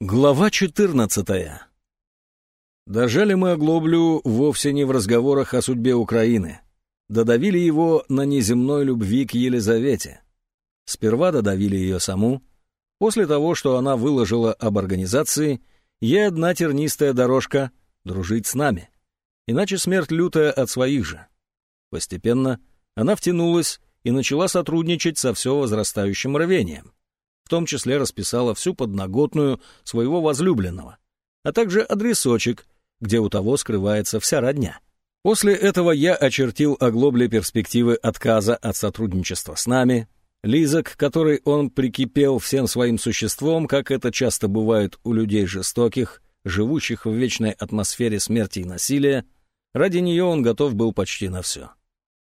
Глава 14 Дожали мы оглоблю вовсе не в разговорах о судьбе Украины. Додавили его на неземной любви к Елизавете. Сперва додавили ее саму. После того, что она выложила об организации, ей одна тернистая дорожка — дружить с нами. Иначе смерть лютая от своих же. Постепенно она втянулась и начала сотрудничать со все возрастающим рвением в том числе расписала всю подноготную своего возлюбленного, а также адресочек, где у того скрывается вся родня. После этого я очертил оглобле перспективы отказа от сотрудничества с нами, Лиза, к которой он прикипел всем своим существом, как это часто бывает у людей жестоких, живущих в вечной атмосфере смерти и насилия, ради нее он готов был почти на все.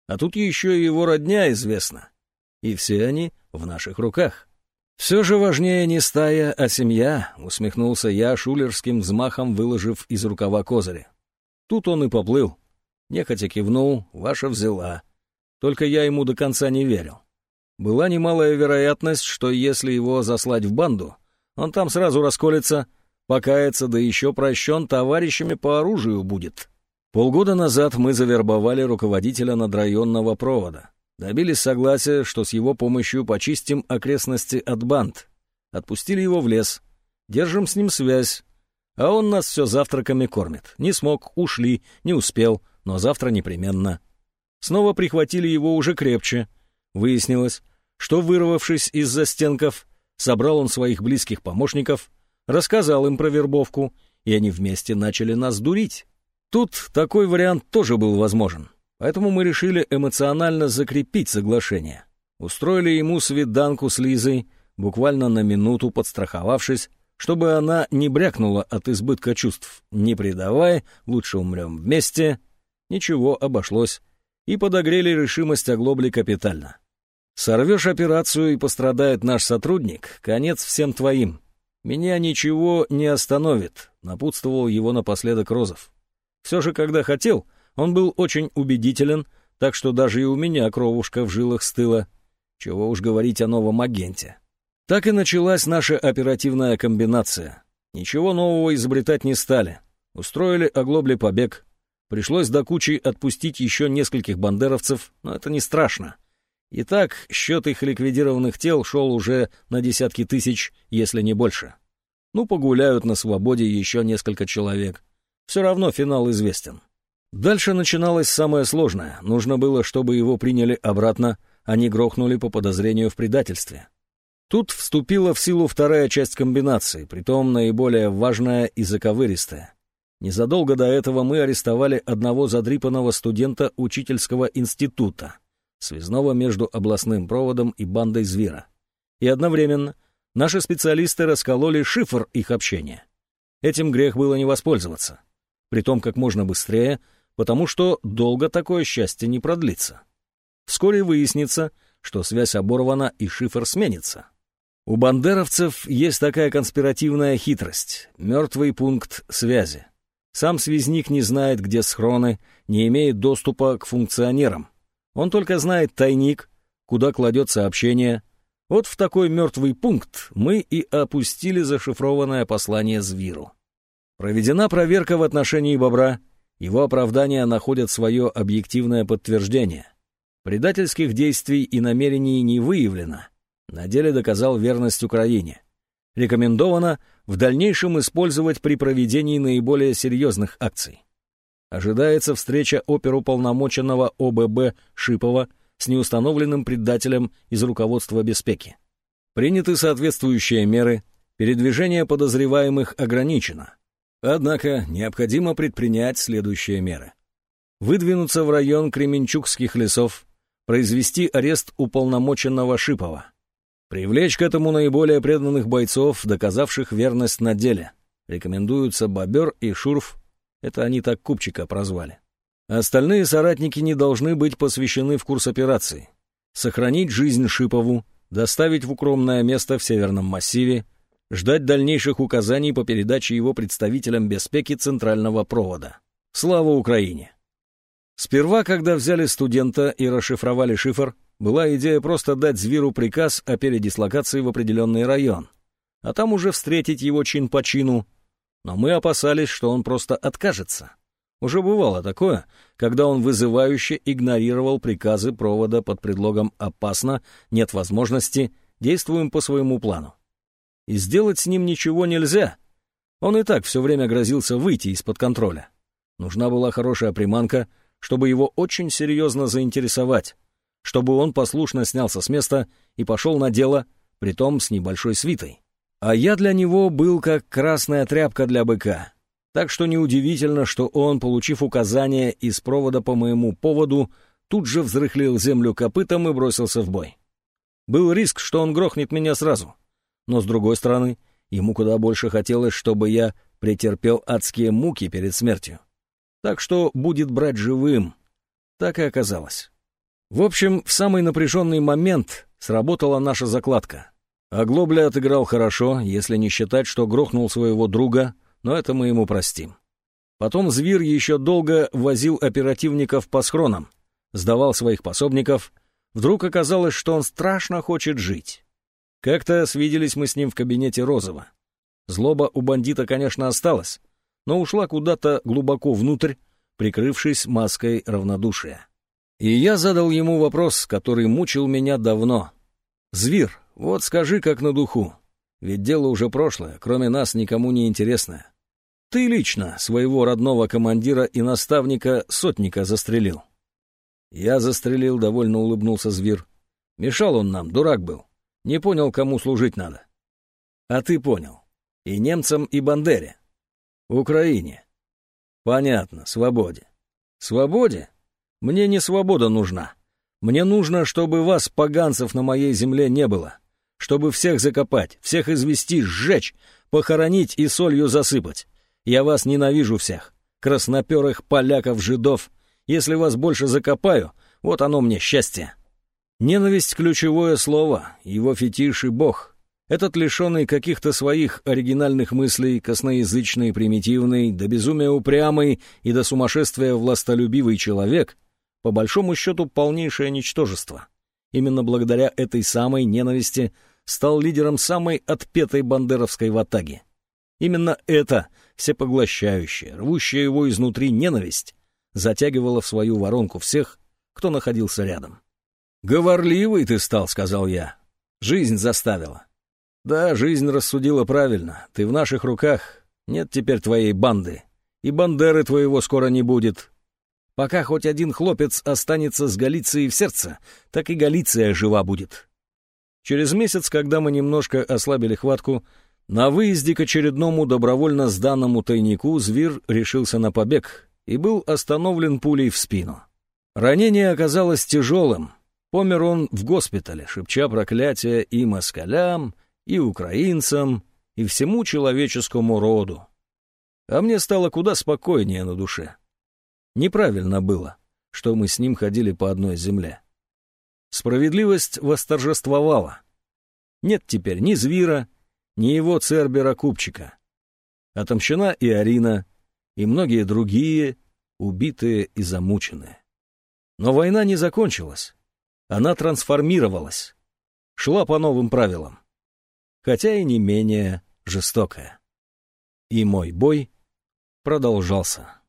А тут еще и его родня известна, и все они в наших руках. «Все же важнее не стая, а семья», — усмехнулся я шулерским взмахом, выложив из рукава козыря. Тут он и поплыл. Нехотя кивнул, ваша взяла. Только я ему до конца не верил. Была немалая вероятность, что если его заслать в банду, он там сразу расколется, покается, да еще прощен товарищами по оружию будет. Полгода назад мы завербовали руководителя надрайонного провода. Добились согласия, что с его помощью почистим окрестности от банд. Отпустили его в лес. Держим с ним связь. А он нас все завтраками кормит. Не смог, ушли, не успел, но завтра непременно. Снова прихватили его уже крепче. Выяснилось, что, вырвавшись из застенков, собрал он своих близких помощников, рассказал им про вербовку, и они вместе начали нас дурить. Тут такой вариант тоже был возможен. Поэтому мы решили эмоционально закрепить соглашение. Устроили ему свиданку с Лизой, буквально на минуту подстраховавшись, чтобы она не брякнула от избытка чувств. «Не предавай, лучше умрем вместе». Ничего, обошлось. И подогрели решимость оглобли капитально. «Сорвешь операцию и пострадает наш сотрудник, конец всем твоим. Меня ничего не остановит», — напутствовал его напоследок Розов. «Все же, когда хотел, он был очень убедителен, так что даже и у меня кровушка в жилах стыла. Чего уж говорить о новом агенте. Так и началась наша оперативная комбинация. Ничего нового изобретать не стали. Устроили оглобли побег. Пришлось до кучи отпустить еще нескольких бандеровцев, но это не страшно. Итак, счет их ликвидированных тел шел уже на десятки тысяч, если не больше. Ну, погуляют на свободе еще несколько человек. Все равно финал известен. Дальше начиналось самое сложное. Нужно было, чтобы его приняли обратно, а не грохнули по подозрению в предательстве. Тут вступила в силу вторая часть комбинации, притом наиболее важная и заковыристая. Незадолго до этого мы арестовали одного задрипанного студента учительского института, связного между областным проводом и бандой Звера. И одновременно наши специалисты раскололи шифр их общения. Этим грех было не воспользоваться. Притом как можно быстрее — потому что долго такое счастье не продлится. Вскоре выяснится, что связь оборвана и шифр сменится. У бандеровцев есть такая конспиративная хитрость — мертвый пункт связи. Сам связник не знает, где схроны, не имеет доступа к функционерам. Он только знает тайник, куда кладет сообщение. Вот в такой мертвый пункт мы и опустили зашифрованное послание Звиру. Проведена проверка в отношении бобра — его оправдания находят свое объективное подтверждение. Предательских действий и намерений не выявлено. На деле доказал верность Украине. Рекомендовано в дальнейшем использовать при проведении наиболее серьезных акций. Ожидается встреча оперуполномоченного ОББ Шипова с неустановленным предателем из руководства Беспеки. Приняты соответствующие меры, передвижение подозреваемых ограничено. Однако необходимо предпринять следующие меры. Выдвинуться в район Кременчугских лесов, произвести арест уполномоченного Шипова, привлечь к этому наиболее преданных бойцов, доказавших верность на деле. Рекомендуются Бобер и Шурф, это они так Купчика прозвали. Остальные соратники не должны быть посвящены в курс операции. Сохранить жизнь Шипову, доставить в укромное место в Северном массиве, ждать дальнейших указаний по передаче его представителям беспеки центрального провода. Слава Украине! Сперва, когда взяли студента и расшифровали шифр, была идея просто дать Звиру приказ о передислокации в определенный район. а там уже встретить его чин по чину. Но мы опасались, что он просто откажется. Уже бывало такое, когда он вызывающе игнорировал приказы провода под предлогом «опасно», «нет возможности», «действуем по своему плану». И сделать с ним ничего нельзя. Он и так все время грозился выйти из-под контроля. Нужна была хорошая приманка, чтобы его очень серьезно заинтересовать, чтобы он послушно снялся с места и пошел на дело, притом с небольшой свитой. А я для него был как красная тряпка для быка. Так что неудивительно, что он, получив указание из провода по моему поводу, тут же взрыхлил землю копытом и бросился в бой. Был риск, что он грохнет меня сразу. Но, с другой стороны, ему куда больше хотелось, чтобы я претерпел адские муки перед смертью. Так что будет брать живым. Так и оказалось. В общем, в самый напряженный момент сработала наша закладка. Оглобля отыграл хорошо, если не считать, что грохнул своего друга, но это мы ему простим. Потом Зверь еще долго возил оперативников по схронам, сдавал своих пособников. Вдруг оказалось, что он страшно хочет жить. Как-то свиделись мы с ним в кабинете Розова. Злоба у бандита, конечно, осталась, но ушла куда-то глубоко внутрь, прикрывшись маской равнодушия. И я задал ему вопрос, который мучил меня давно. «Звир, вот скажи, как на духу. Ведь дело уже прошлое, кроме нас никому не интересное. Ты лично своего родного командира и наставника сотника застрелил». Я застрелил, довольно улыбнулся Звир. Мешал он нам, дурак был. Не понял, кому служить надо. А ты понял. И немцам, и Бандере. Украине. Понятно, свободе. Свободе? Мне не свобода нужна. Мне нужно, чтобы вас, поганцев, на моей земле не было. Чтобы всех закопать, всех извести, сжечь, похоронить и солью засыпать. Я вас ненавижу всех. Красноперых поляков, жидов. Если вас больше закопаю, вот оно мне счастье. Ненависть — ключевое слово, его фетиш и бог. Этот лишенный каких-то своих оригинальных мыслей, косноязычный, примитивный, до безумия упрямый и до сумасшествия властолюбивый человек — по большому счету полнейшее ничтожество. Именно благодаря этой самой ненависти стал лидером самой отпетой бандеровской ватаги. Именно это, всепоглощающая, рвущая его изнутри ненависть, затягивала в свою воронку всех, кто находился рядом. «Говорливый ты стал», — сказал я. «Жизнь заставила». «Да, жизнь рассудила правильно. Ты в наших руках. Нет теперь твоей банды. И бандеры твоего скоро не будет. Пока хоть один хлопец останется с Галицией в сердце, так и Галиция жива будет. Через месяц, когда мы немножко ослабили хватку, на выезде к очередному добровольно сданному тайнику Зверь решился на побег и был остановлен пулей в спину. Ранение оказалось тяжелым. Помер он в госпитале, шепча проклятия и москалям, и украинцам, и всему человеческому роду. А мне стало куда спокойнее на душе. Неправильно было, что мы с ним ходили по одной земле. Справедливость восторжествовала. Нет теперь ни Звира, ни его Цербера-купчика. Отомщена и Арина, и многие другие, убитые и замученные. Но война не закончилась. Она трансформировалась, шла по новым правилам, хотя и не менее жестокая. И мой бой продолжался.